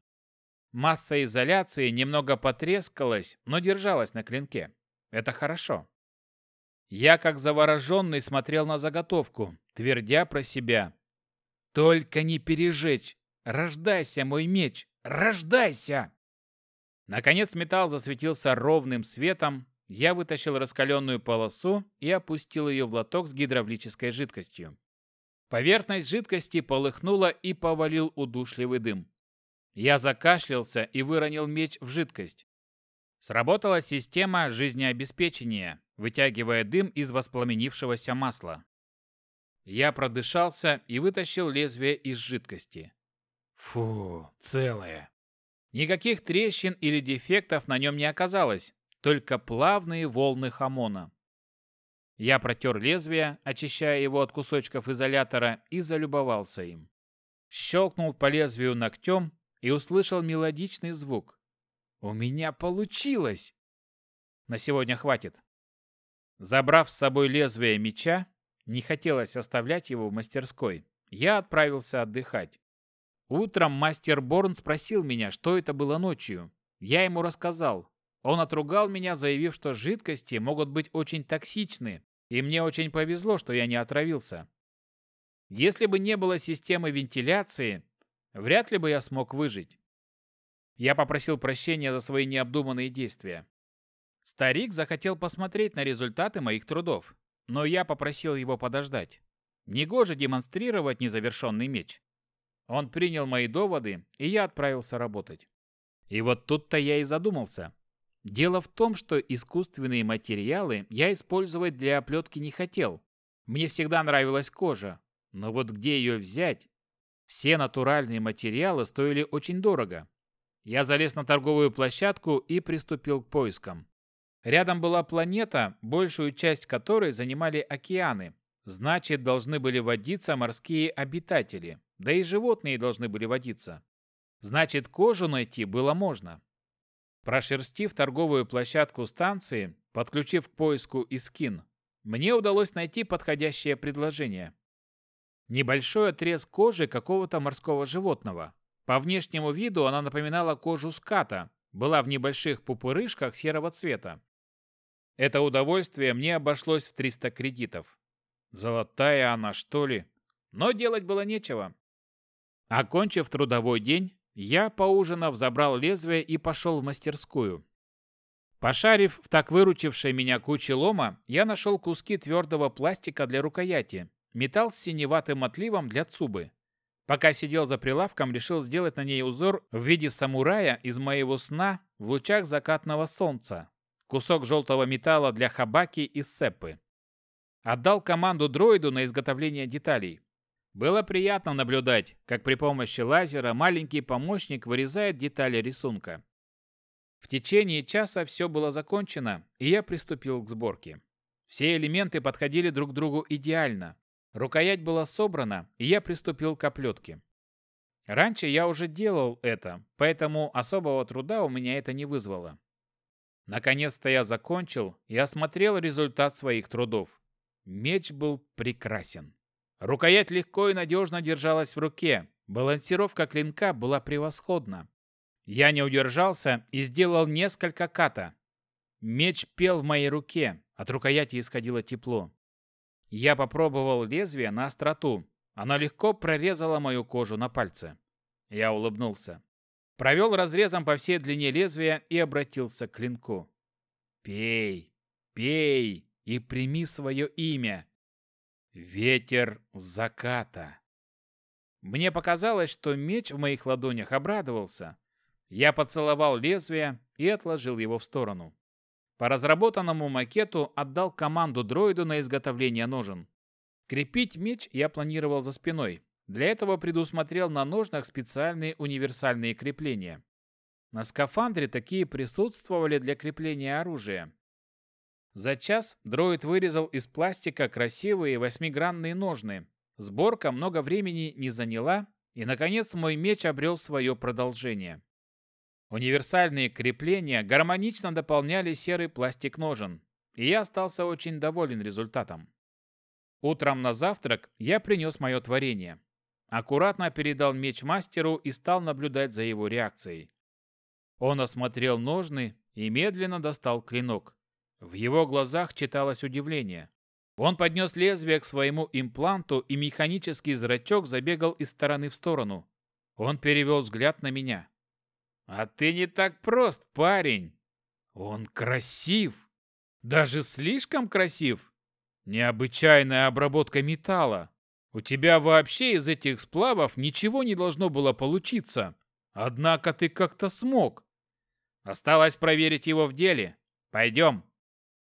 Масса изоляции немного потрескалась, но держалась на клинке. Это хорошо. Я, как завороженный, смотрел на заготовку, твердя про себя. «Только не пережечь! Рождайся, мой меч! Рождайся!» Наконец металл засветился ровным светом, я вытащил раскаленную полосу и опустил ее в лоток с гидравлической жидкостью. Поверхность жидкости полыхнула и повалил удушливый дым. Я закашлялся и выронил меч в жидкость. Сработала система жизнеобеспечения, вытягивая дым из воспламенившегося масла. Я продышался и вытащил лезвие из жидкости. Фу, целое. Никаких трещин или дефектов на нем не оказалось, только плавные волны хамона. Я протер лезвие, очищая его от кусочков изолятора, и залюбовался им. Щелкнул по лезвию ногтем и услышал мелодичный звук. «У меня получилось!» На сегодня хватит. Забрав с собой лезвие меча, Не хотелось оставлять его в мастерской. Я отправился отдыхать. Утром мастер Борн спросил меня, что это было ночью. Я ему рассказал. Он отругал меня, заявив, что жидкости могут быть очень токсичны, и мне очень повезло, что я не отравился. Если бы не было системы вентиляции, вряд ли бы я смог выжить. Я попросил прощения за свои необдуманные действия. Старик захотел посмотреть на результаты моих трудов, но я попросил его подождать. Негоже демонстрировать незавершенный меч. Он принял мои доводы, и я отправился работать. И вот тут-то я и задумался. Дело в том, что искусственные материалы я использовать для оплетки не хотел. Мне всегда нравилась кожа. Но вот где ее взять? Все натуральные материалы стоили очень дорого. Я залез на торговую площадку и приступил к поискам. Рядом была планета, большую часть которой занимали океаны. Значит, должны были водиться морские обитатели, да и животные должны были водиться. Значит, кожу найти было можно. Прошерстив торговую площадку станции, подключив к поиску Искин, мне удалось найти подходящее предложение. Небольшой отрез кожи какого-то морского животного. По внешнему виду она напоминала кожу ската, была в небольших пупырышках серого цвета. Это удовольствие мне обошлось в 300 кредитов. Золотая она, что ли? Но делать было нечего. Окончив трудовой день, я, поужинав, забрал лезвие и пошел в мастерскую. Пошарив в так выручившей меня куче лома, я нашел куски твердого пластика для рукояти, металл с синеватым отливом для цубы. Пока сидел за прилавком, решил сделать на ней узор в виде самурая из моего сна в лучах закатного солнца кусок желтого металла для хабаки и сеппы. Отдал команду дроиду на изготовление деталей. Было приятно наблюдать, как при помощи лазера маленький помощник вырезает детали рисунка. В течение часа все было закончено, и я приступил к сборке. Все элементы подходили друг другу идеально. Рукоять была собрана, и я приступил к оплетке. Раньше я уже делал это, поэтому особого труда у меня это не вызвало. Наконец-то я закончил и осмотрел результат своих трудов. Меч был прекрасен. Рукоять легко и надежно держалась в руке. Балансировка клинка была превосходна. Я не удержался и сделал несколько ката. Меч пел в моей руке, от рукояти исходило тепло. Я попробовал лезвие на остроту. Оно легко прорезало мою кожу на пальце. Я улыбнулся провел разрезом по всей длине лезвия и обратился к клинку. «Пей, пей и прими свое имя. Ветер заката». Мне показалось, что меч в моих ладонях обрадовался. Я поцеловал лезвие и отложил его в сторону. По разработанному макету отдал команду дроиду на изготовление ножен. Крепить меч я планировал за спиной, для этого предусмотрел на ножнах специальные универсальные крепления. На скафандре такие присутствовали для крепления оружия. За час дроид вырезал из пластика красивые восьмигранные ножны. Сборка много времени не заняла, и, наконец, мой меч обрел свое продолжение. Универсальные крепления гармонично дополняли серый пластик ножен, и я остался очень доволен результатом. Утром на завтрак я принес мое творение. Аккуратно передал меч мастеру и стал наблюдать за его реакцией. Он осмотрел ножны и медленно достал клинок. В его глазах читалось удивление. Он поднес лезвие к своему импланту, и механический зрачок забегал из стороны в сторону. Он перевел взгляд на меня. «А ты не так прост, парень! Он красив! Даже слишком красив! Необычайная обработка металла! У тебя вообще из этих сплавов ничего не должно было получиться. Однако ты как-то смог. Осталось проверить его в деле. Пойдем.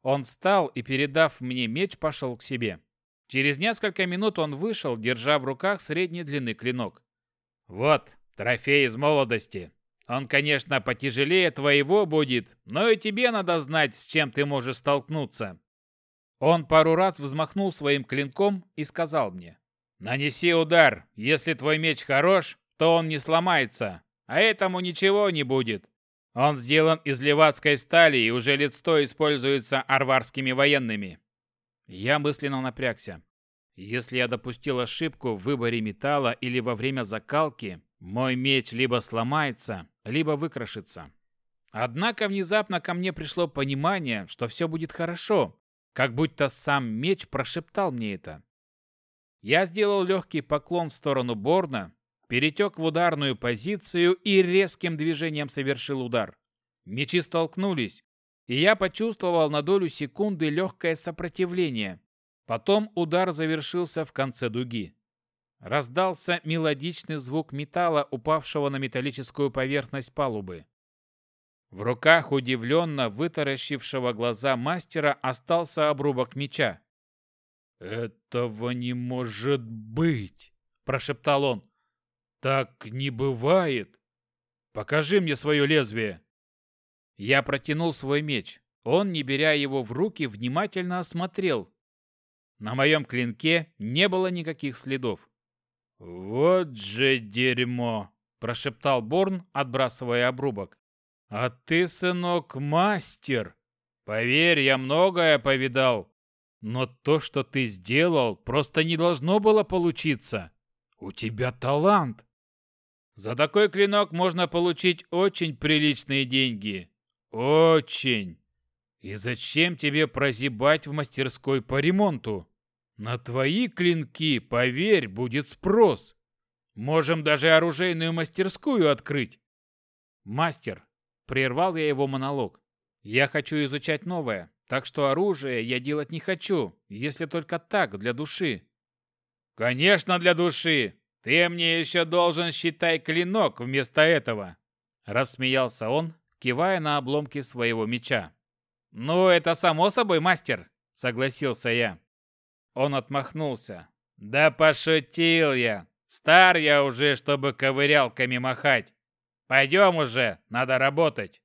Он встал и, передав мне меч, пошел к себе. Через несколько минут он вышел, держа в руках средней длины клинок. «Вот, трофей из молодости. Он, конечно, потяжелее твоего будет, но и тебе надо знать, с чем ты можешь столкнуться». Он пару раз взмахнул своим клинком и сказал мне. Нанеси удар. Если твой меч хорош, то он не сломается, а этому ничего не будет. Он сделан из левацкой стали и уже лет сто используется арварскими военными. Я мысленно напрягся. Если я допустил ошибку в выборе металла или во время закалки, мой меч либо сломается, либо выкрошится. Однако внезапно ко мне пришло понимание, что все будет хорошо, как будто сам меч прошептал мне это. Я сделал легкий поклон в сторону Борна, перетек в ударную позицию и резким движением совершил удар. Мечи столкнулись, и я почувствовал на долю секунды легкое сопротивление. Потом удар завершился в конце дуги. Раздался мелодичный звук металла, упавшего на металлическую поверхность палубы. В руках удивленно вытаращившего глаза мастера остался обрубок меча. «Этого не может быть!» – прошептал он. «Так не бывает! Покажи мне свое лезвие!» Я протянул свой меч. Он, не беря его в руки, внимательно осмотрел. На моем клинке не было никаких следов. «Вот же дерьмо!» – прошептал Борн, отбрасывая обрубок. «А ты, сынок, мастер! Поверь, я многое повидал, но то, что ты сделал, просто не должно было получиться. У тебя талант!» За такой клинок можно получить очень приличные деньги. Очень. И зачем тебе прозябать в мастерской по ремонту? На твои клинки, поверь, будет спрос. Можем даже оружейную мастерскую открыть. Мастер, прервал я его монолог. Я хочу изучать новое, так что оружие я делать не хочу, если только так, для души. Конечно, для души. Ты мне еще должен, считай, клинок вместо этого!» Рассмеялся он, кивая на обломки своего меча. «Ну, это само собой, мастер!» — согласился я. Он отмахнулся. «Да пошутил я! Стар я уже, чтобы ковырялками махать! Пойдем уже, надо работать!»